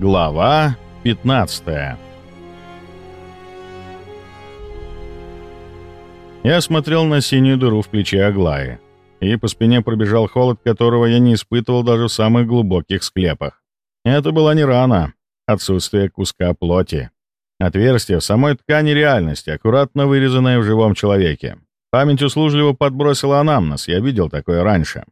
Глава 15 Я смотрел на синюю дыру в плече Аглаи, и по спине пробежал холод, которого я не испытывал даже в самых глубоких склепах. Это была не рана, отсутствие куска плоти. Отверстие в самой ткани реальности, аккуратно вырезанное в живом человеке. Память услужливо подбросила анамнез, я видел такое раньше.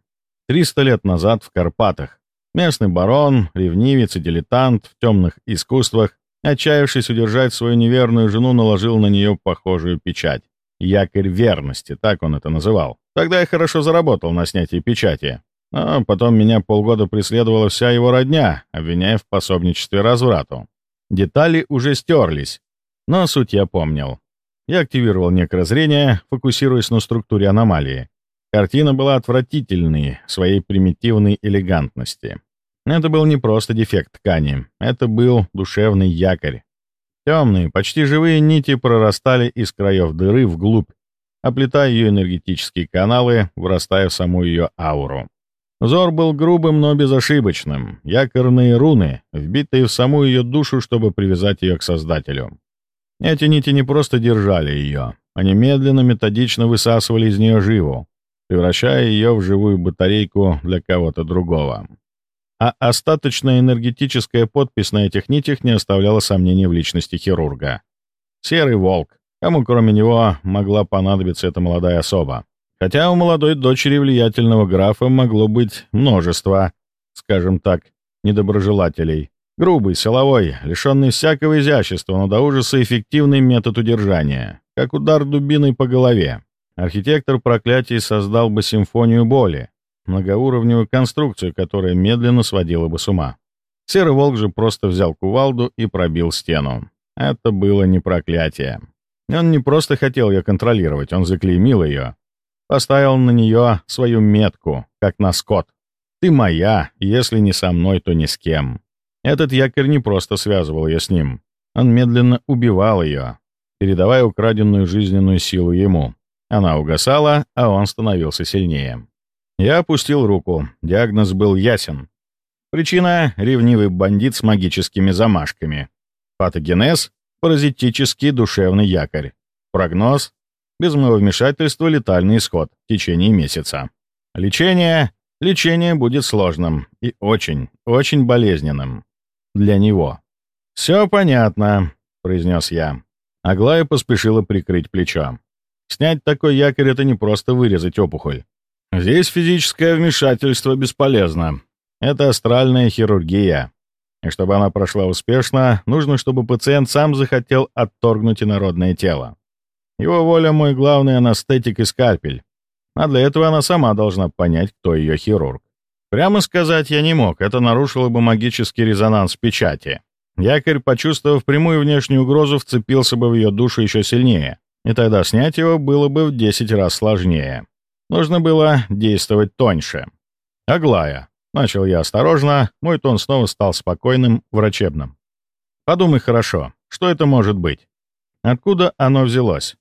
Триста лет назад в Карпатах, Местный барон, ревнивец и дилетант в темных искусствах, отчаявшись удержать свою неверную жену, наложил на нее похожую печать. Якорь верности, так он это называл. Тогда я хорошо заработал на снятии печати. Но потом меня полгода преследовала вся его родня, обвиняя в пособничестве разврату. Детали уже стерлись, но суть я помнил. Я активировал некрозрение, фокусируясь на структуре аномалии. Картина была отвратительной своей примитивной элегантности. Это был не просто дефект ткани, это был душевный якорь. Темные, почти живые нити прорастали из краев дыры вглубь, оплетая ее энергетические каналы, вырастая в саму ее ауру. Зор был грубым, но безошибочным. Якорные руны, вбитые в саму ее душу, чтобы привязать ее к Создателю. Эти нити не просто держали ее, они медленно, методично высасывали из нее живу, превращая ее в живую батарейку для кого-то другого а остаточная энергетическая подпись на этих нитях не оставляла сомнений в личности хирурга. Серый волк. Кому кроме него могла понадобиться эта молодая особа? Хотя у молодой дочери влиятельного графа могло быть множество, скажем так, недоброжелателей. Грубый, силовой, лишенный всякого изящества, но до ужаса эффективный метод удержания, как удар дубиной по голове. Архитектор проклятий создал бы симфонию боли, многоуровневую конструкцию, которая медленно сводила бы с ума. Серый волк же просто взял кувалду и пробил стену. Это было не проклятие. Он не просто хотел ее контролировать, он заклеймил ее. Поставил на нее свою метку, как на скот. «Ты моя, если не со мной, то ни с кем». Этот якорь не просто связывал ее с ним. Он медленно убивал ее, передавая украденную жизненную силу ему. Она угасала, а он становился сильнее. Я опустил руку. Диагноз был ясен. Причина — ревнивый бандит с магическими замашками. Патогенез — паразитический душевный якорь. Прогноз — без моего вмешательства летальный исход в течение месяца. Лечение — лечение будет сложным и очень, очень болезненным. Для него. «Все понятно», — произнес я. Аглая поспешила прикрыть плечо. Снять такой якорь — это не просто вырезать опухоль. Здесь физическое вмешательство бесполезно. Это астральная хирургия. И чтобы она прошла успешно, нужно, чтобы пациент сам захотел отторгнуть инородное тело. Его воля — мой главный анестетик и скальпель. А для этого она сама должна понять, кто ее хирург. Прямо сказать я не мог, это нарушило бы магический резонанс печати. Якорь, почувствовав прямую внешнюю угрозу, вцепился бы в ее душу еще сильнее, и тогда снять его было бы в 10 раз сложнее. Нужно было действовать тоньше. «Аглая», — начал я осторожно, мой тон снова стал спокойным, врачебным. «Подумай хорошо, что это может быть? Откуда оно взялось?»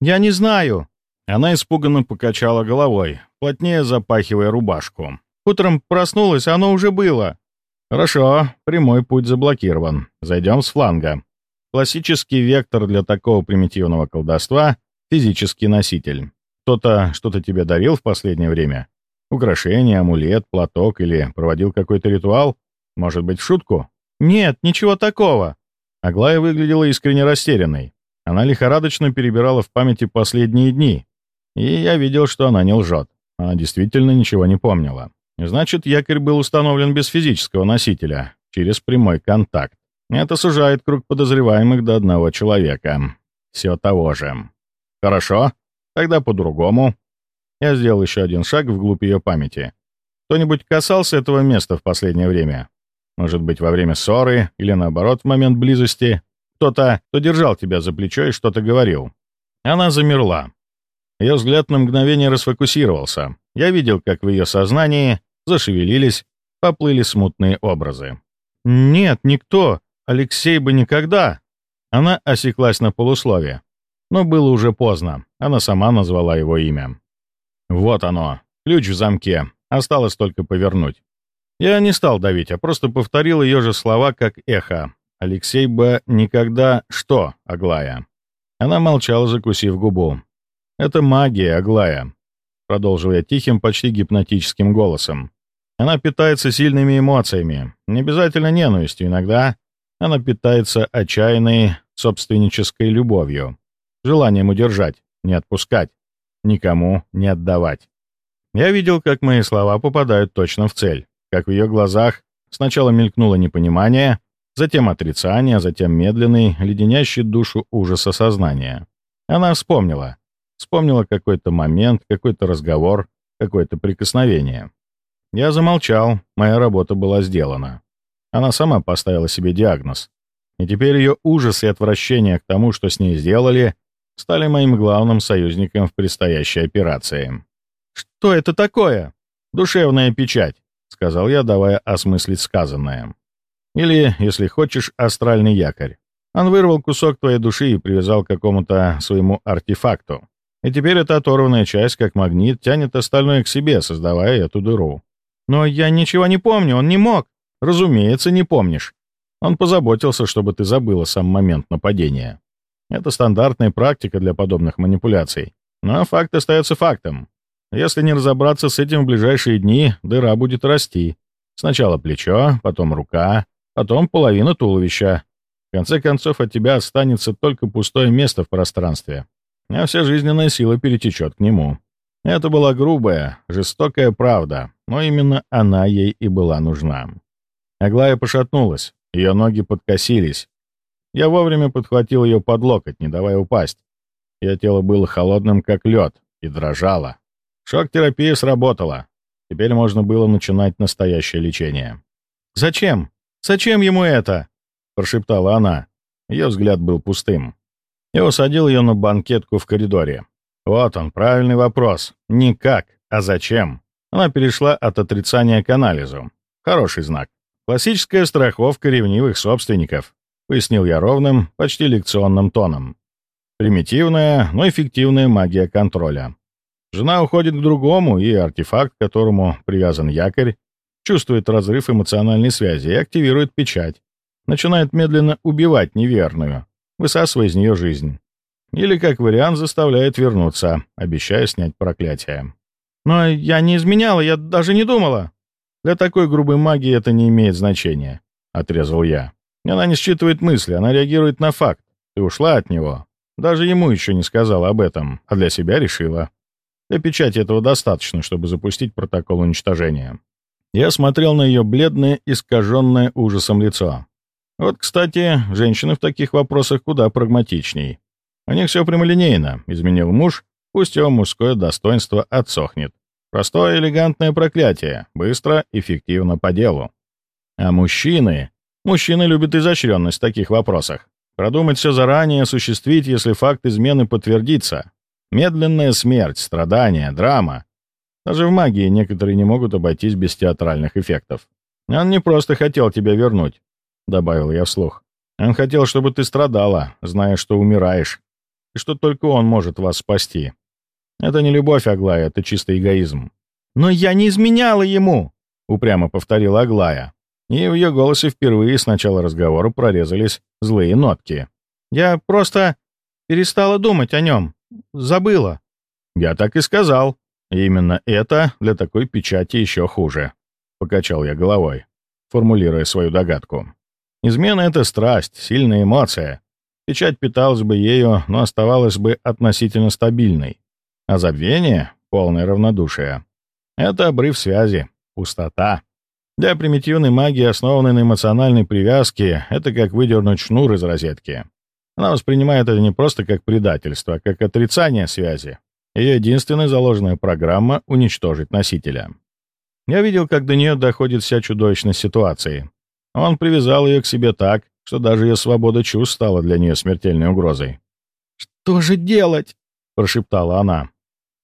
«Я не знаю». Она испуганно покачала головой, плотнее запахивая рубашку. «Утром проснулась, оно уже было». «Хорошо, прямой путь заблокирован. Зайдем с фланга. Классический вектор для такого примитивного колдовства — физический носитель. Кто-то что-то тебе дарил в последнее время? Украшение, амулет, платок или проводил какой-то ритуал? Может быть, шутку? Нет, ничего такого. Аглая выглядела искренне растерянной. Она лихорадочно перебирала в памяти последние дни. И я видел, что она не лжет. Она действительно ничего не помнила. Значит, якорь был установлен без физического носителя, через прямой контакт. Это сужает круг подозреваемых до одного человека. Все того же. Хорошо. Тогда по-другому. Я сделал еще один шаг вглубь ее памяти. Кто-нибудь касался этого места в последнее время? Может быть, во время ссоры или, наоборот, в момент близости? Кто-то, кто держал тебя за плечо и что-то говорил. Она замерла. Ее взгляд на мгновение расфокусировался. Я видел, как в ее сознании зашевелились, поплыли смутные образы. «Нет, никто. Алексей бы никогда». Она осеклась на полусловие. Но было уже поздно. Она сама назвала его имя. Вот оно. Ключ в замке. Осталось только повернуть. Я не стал давить, а просто повторил ее же слова как эхо. Алексей бы никогда... Что, Аглая? Она молчала, закусив губу. «Это магия, Аглая», — продолжил я тихим, почти гипнотическим голосом. «Она питается сильными эмоциями, не обязательно ненавистью, иногда она питается отчаянной собственнической любовью, желанием удержать, не отпускать, никому не отдавать. Я видел, как мои слова попадают точно в цель, как в ее глазах сначала мелькнуло непонимание, затем отрицание, затем медленный, леденящий душу ужас осознания. Она вспомнила. Вспомнила какой-то момент, какой-то разговор, какое-то прикосновение. Я замолчал, моя работа была сделана. Она сама поставила себе диагноз. И теперь ее ужас и отвращение к тому, что с ней сделали, стали моим главным союзником в предстоящей операции. «Что это такое?» «Душевная печать», — сказал я, давая осмыслить сказанное. «Или, если хочешь, астральный якорь. Он вырвал кусок твоей души и привязал к какому-то своему артефакту. И теперь эта оторванная часть, как магнит, тянет остальное к себе, создавая эту дыру. Но я ничего не помню, он не мог. Разумеется, не помнишь. Он позаботился, чтобы ты забыла сам момент нападения. Это стандартная практика для подобных манипуляций. Но факт остается фактом. Если не разобраться с этим в ближайшие дни, дыра будет расти. Сначала плечо, потом рука, потом половина туловища. В конце концов, от тебя останется только пустое место в пространстве. А вся жизненная сила перетечет к нему. Это была грубая, жестокая правда, но именно она ей и была нужна. Аглая пошатнулась, ее ноги подкосились. Я вовремя подхватил ее под локоть, не давая упасть. Ее тело было холодным, как лед, и дрожало. Шок-терапия сработала. Теперь можно было начинать настоящее лечение. «Зачем? Зачем ему это?» — прошептала она. Ее взгляд был пустым. Я усадил ее на банкетку в коридоре. Вот он, правильный вопрос. Не как, а зачем. Она перешла от отрицания к анализу. Хороший знак. Классическая страховка ревнивых собственников, пояснил я ровным, почти лекционным тоном. Примитивная, но эффективная магия контроля. Жена уходит к другому, и артефакт, к которому привязан якорь, чувствует разрыв эмоциональной связи и активирует печать. Начинает медленно убивать неверную, высасывая из нее жизнь. Или, как вариант, заставляет вернуться, обещая снять проклятие. «Но я не изменяла, я даже не думала», для такой грубой магии это не имеет значения», — отрезал я. «Она не считывает мысли, она реагирует на факт. Ты ушла от него. Даже ему еще не сказала об этом, а для себя решила. Для печати этого достаточно, чтобы запустить протокол уничтожения». Я смотрел на ее бледное, искаженное ужасом лицо. Вот, кстати, женщины в таких вопросах куда прагматичней. У них все прямолинейно. Изменил муж, пусть его мужское достоинство отсохнет. Простое элегантное проклятие, быстро, эффективно по делу. А мужчины... Мужчины любят изощренность в таких вопросах. Продумать все заранее, осуществить, если факт измены подтвердится. Медленная смерть, страдания, драма. Даже в магии некоторые не могут обойтись без театральных эффектов. Он не просто хотел тебя вернуть, — добавил я вслух. Он хотел, чтобы ты страдала, зная, что умираешь, и что только он может вас спасти. Это не любовь, Аглая, это чистый эгоизм. «Но я не изменяла ему!» — упрямо повторила Аглая. И в ее голосе впервые с начала разговора прорезались злые нотки. «Я просто перестала думать о нем. Забыла». «Я так и сказал. И именно это для такой печати еще хуже», — покачал я головой, формулируя свою догадку. «Измена — это страсть, сильная эмоция. Печать питалась бы ею, но оставалась бы относительно стабильной. А забвение — полное равнодушие. Это обрыв связи, пустота. Для примитивной магии, основанной на эмоциональной привязке, это как выдернуть шнур из розетки. Она воспринимает это не просто как предательство, а как отрицание связи. Ее единственная заложенная программа — уничтожить носителя. Я видел, как до нее доходит вся чудовищность ситуации. Он привязал ее к себе так, что даже ее свобода чувств стала для нее смертельной угрозой. «Что же делать?» — прошептала она.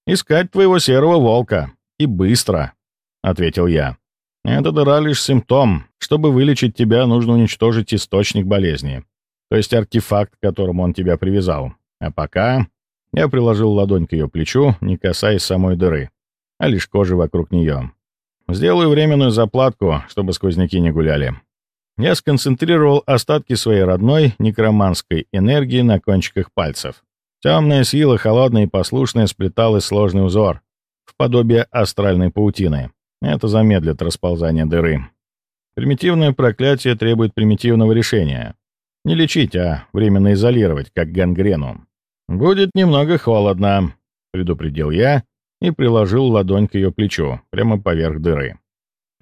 «Искать твоего серого волка. И быстро», — ответил я. «Это дыра лишь симптом. Чтобы вылечить тебя, нужно уничтожить источник болезни, то есть артефакт, к которому он тебя привязал. А пока...» Я приложил ладонь к ее плечу, не касаясь самой дыры, а лишь кожи вокруг нее. Сделаю временную заплатку, чтобы сквозняки не гуляли. Я сконцентрировал остатки своей родной некроманской энергии на кончиках пальцев. Темная сила, холодная и послушная, сплеталась сложный узор, в подобие астральной паутины. Это замедлит расползание дыры. Примитивное проклятие требует примитивного решения. Не лечить, а временно изолировать, как гангрену. «Будет немного холодно», — предупредил я и приложил ладонь к ее плечу, прямо поверх дыры.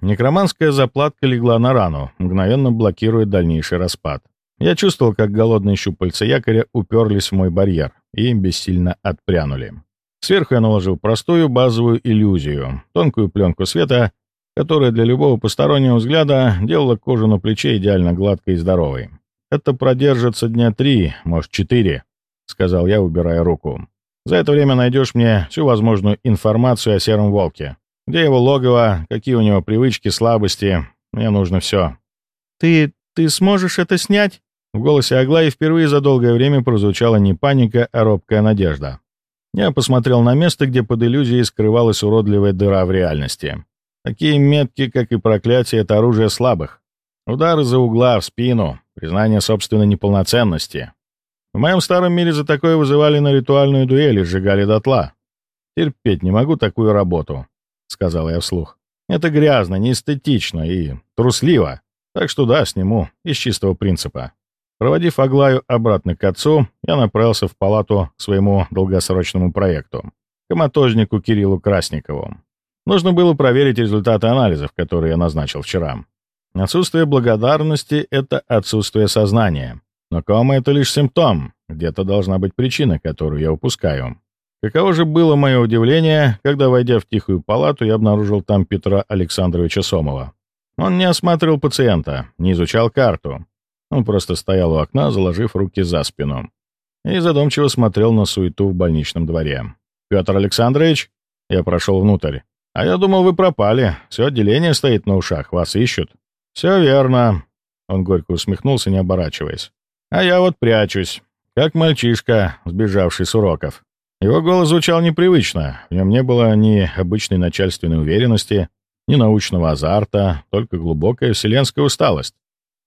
Некроманская заплатка легла на рану, мгновенно блокируя дальнейший распад. Я чувствовал, как голодные щупальца якоря уперлись в мой барьер и бессильно отпрянули. Сверху я наложил простую базовую иллюзию, тонкую пленку света, которая для любого постороннего взгляда делала кожу на плече идеально гладкой и здоровой. «Это продержится дня три, может, четыре», — сказал я, убирая руку. «За это время найдешь мне всю возможную информацию о Сером Волке. Где его логово, какие у него привычки, слабости. Мне нужно все». «Ты... ты сможешь это снять?» В голосе Аглаи впервые за долгое время прозвучала не паника, а робкая надежда. Я посмотрел на место, где под иллюзией скрывалась уродливая дыра в реальности. Такие метки, как и проклятие, — это оружие слабых. Удары за угла, в спину, признание собственной неполноценности. В моем старом мире за такое вызывали на ритуальную дуэль и сжигали дотла. Терпеть не могу такую работу, — сказал я вслух. Это грязно, неэстетично и трусливо. Так что да, сниму, из чистого принципа. Проводив Аглаю обратно к отцу, я направился в палату к своему долгосрочному проекту, коматожнику Кириллу Красникову. Нужно было проверить результаты анализов, которые я назначил вчера. Отсутствие благодарности — это отсутствие сознания. Но кома — это лишь симптом, где-то должна быть причина, которую я упускаю. Каково же было мое удивление, когда, войдя в тихую палату, я обнаружил там Петра Александровича Сомова. Он не осматривал пациента, не изучал карту, он просто стоял у окна, заложив руки за спину, и задумчиво смотрел на суету в больничном дворе. «Петр Александрович?» Я прошел внутрь. «А я думал, вы пропали. Все отделение стоит на ушах, вас ищут». «Все верно». Он горько усмехнулся, не оборачиваясь. «А я вот прячусь, как мальчишка, сбежавший с уроков». Его голос звучал непривычно, в нем не было ни обычной начальственной уверенности, ни научного азарта, только глубокая вселенская усталость.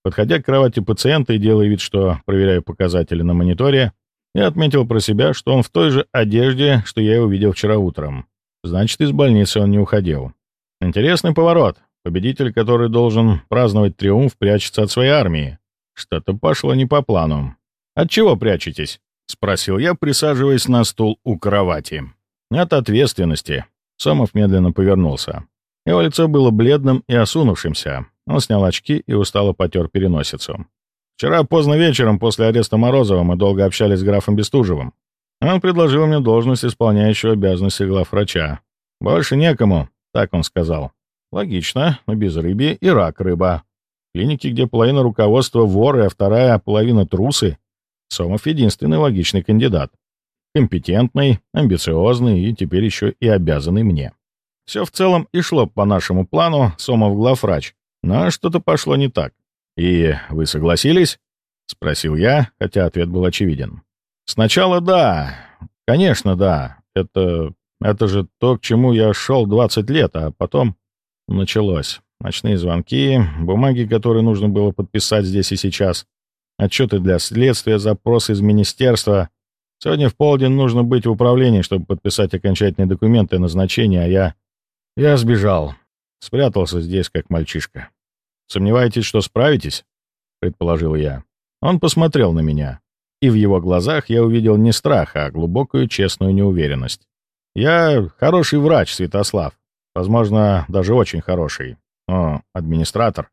Подходя к кровати пациента и делая вид, что проверяю показатели на мониторе, я отметил про себя, что он в той же одежде, что я увидел вчера утром. Значит, из больницы он не уходил. Интересный поворот. Победитель, который должен праздновать триумф, прячется от своей армии. Что-то пошло не по плану. «От чего прячетесь?» — спросил я, присаживаясь на стул у кровати. «От ответственности». Сомов медленно повернулся. Его лицо было бледным и осунувшимся, он снял очки и устало потер переносицу. «Вчера поздно вечером, после ареста Морозова, мы долго общались с графом Бестужевым. Он предложил мне должность исполняющего обязанности главврача. Больше некому, так он сказал. Логично, но без рыбья и рак рыба. Клиники, где половина руководства воры, а вторая половина трусы. Сомов единственный логичный кандидат. Компетентный, амбициозный и теперь еще и обязанный мне. Все в целом и шло по нашему плану, Сомов главврач. Но что-то пошло не так. «И вы согласились?» — спросил я, хотя ответ был очевиден. «Сначала да. Конечно, да. Это... это же то, к чему я шел 20 лет, а потом началось. Ночные звонки, бумаги, которые нужно было подписать здесь и сейчас, отчеты для следствия, запросы из министерства. Сегодня в полдень нужно быть в управлении, чтобы подписать окончательные документы о назначении, а я... Я сбежал. Спрятался здесь, как мальчишка. «Сомневаетесь, что справитесь?» — предположил я. Он посмотрел на меня, и в его глазах я увидел не страх, а глубокую честную неуверенность. «Я хороший врач, Святослав. Возможно, даже очень хороший. Но администратор,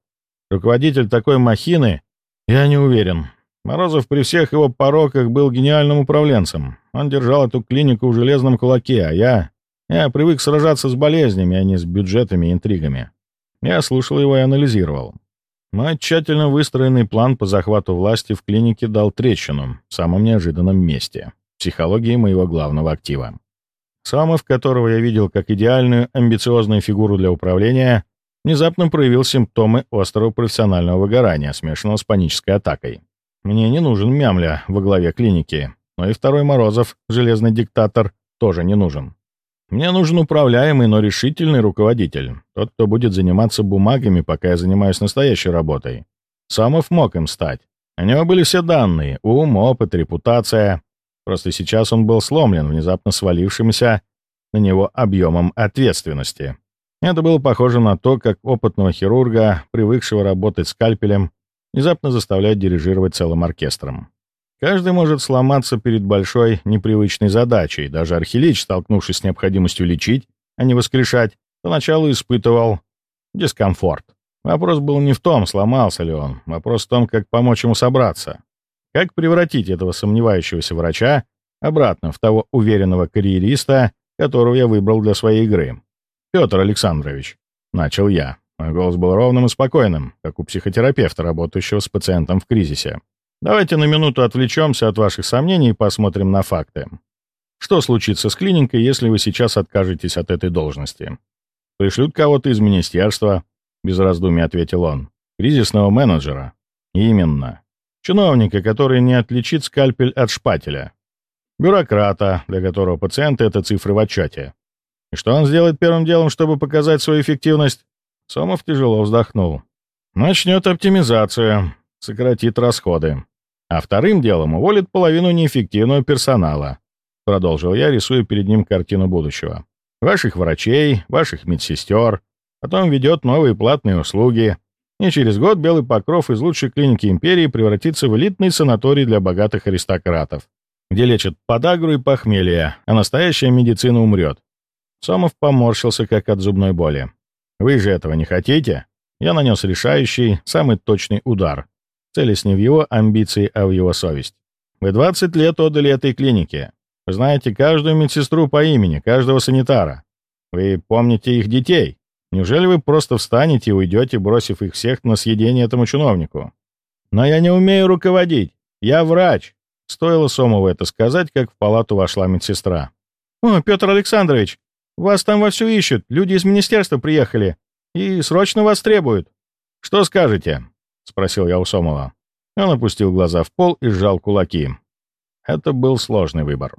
руководитель такой махины, я не уверен. Морозов при всех его пороках был гениальным управленцем. Он держал эту клинику в железном кулаке, а я... Я привык сражаться с болезнями, а не с бюджетами и интригами. Я слушал его и анализировал. Мой тщательно выстроенный план по захвату власти в клинике дал трещину в самом неожиданном месте — психологии моего главного актива. Самов, которого я видел как идеальную, амбициозную фигуру для управления, внезапно проявил симптомы острого профессионального выгорания, смешанного с панической атакой. Мне не нужен мямля во главе клиники, но и второй Морозов, железный диктатор, тоже не нужен. Мне нужен управляемый, но решительный руководитель. Тот, кто будет заниматься бумагами, пока я занимаюсь настоящей работой. Сомов мог им стать. У него были все данные — ум, опыт, репутация. Просто сейчас он был сломлен внезапно свалившимся на него объемом ответственности. Это было похоже на то, как опытного хирурга, привыкшего работать скальпелем, внезапно заставляют дирижировать целым оркестром. Каждый может сломаться перед большой непривычной задачей. Даже Архилич, столкнувшись с необходимостью лечить, а не воскрешать, поначалу испытывал дискомфорт. Вопрос был не в том, сломался ли он. Вопрос в том, как помочь ему собраться. Как превратить этого сомневающегося врача обратно в того уверенного карьериста, которого я выбрал для своей игры. «Петр Александрович», — начал я. Мой голос был ровным и спокойным, как у психотерапевта, работающего с пациентом в кризисе. Давайте на минуту отвлечемся от ваших сомнений и посмотрим на факты. Что случится с клиникой, если вы сейчас откажетесь от этой должности? Пришлют кого-то из министерства, без раздумий ответил он. Кризисного менеджера. Именно. Чиновника, который не отличит скальпель от шпателя. Бюрократа, для которого пациенты — это цифры в отчете. И что он сделает первым делом, чтобы показать свою эффективность? Сомов тяжело вздохнул. Начнет оптимизацию, сократит расходы. А вторым делом уволит половину неэффективного персонала. Продолжил я, рисуя перед ним картину будущего. Ваших врачей, ваших медсестер. Потом ведет новые платные услуги. И через год Белый Покров из лучшей клиники империи превратится в элитный санаторий для богатых аристократов, где лечат подагру и похмелье, а настоящая медицина умрет. Сомов поморщился, как от зубной боли. «Вы же этого не хотите?» Я нанес решающий, самый точный удар, целясь не в его амбиции, а в его совесть. Вы 20 лет отдали этой клинике. Вы знаете каждую медсестру по имени, каждого санитара. Вы помните их детей. Неужели вы просто встанете и уйдете, бросив их всех на съедение этому чиновнику? Но я не умею руководить. Я врач. Стоило Сомову это сказать, как в палату вошла медсестра. «О, Петр Александрович, вас там вовсю ищут. Люди из министерства приехали. И срочно вас требуют». «Что скажете?» — спросил я у Сомова. Он опустил глаза в пол и сжал кулаки. Это был сложный выбор.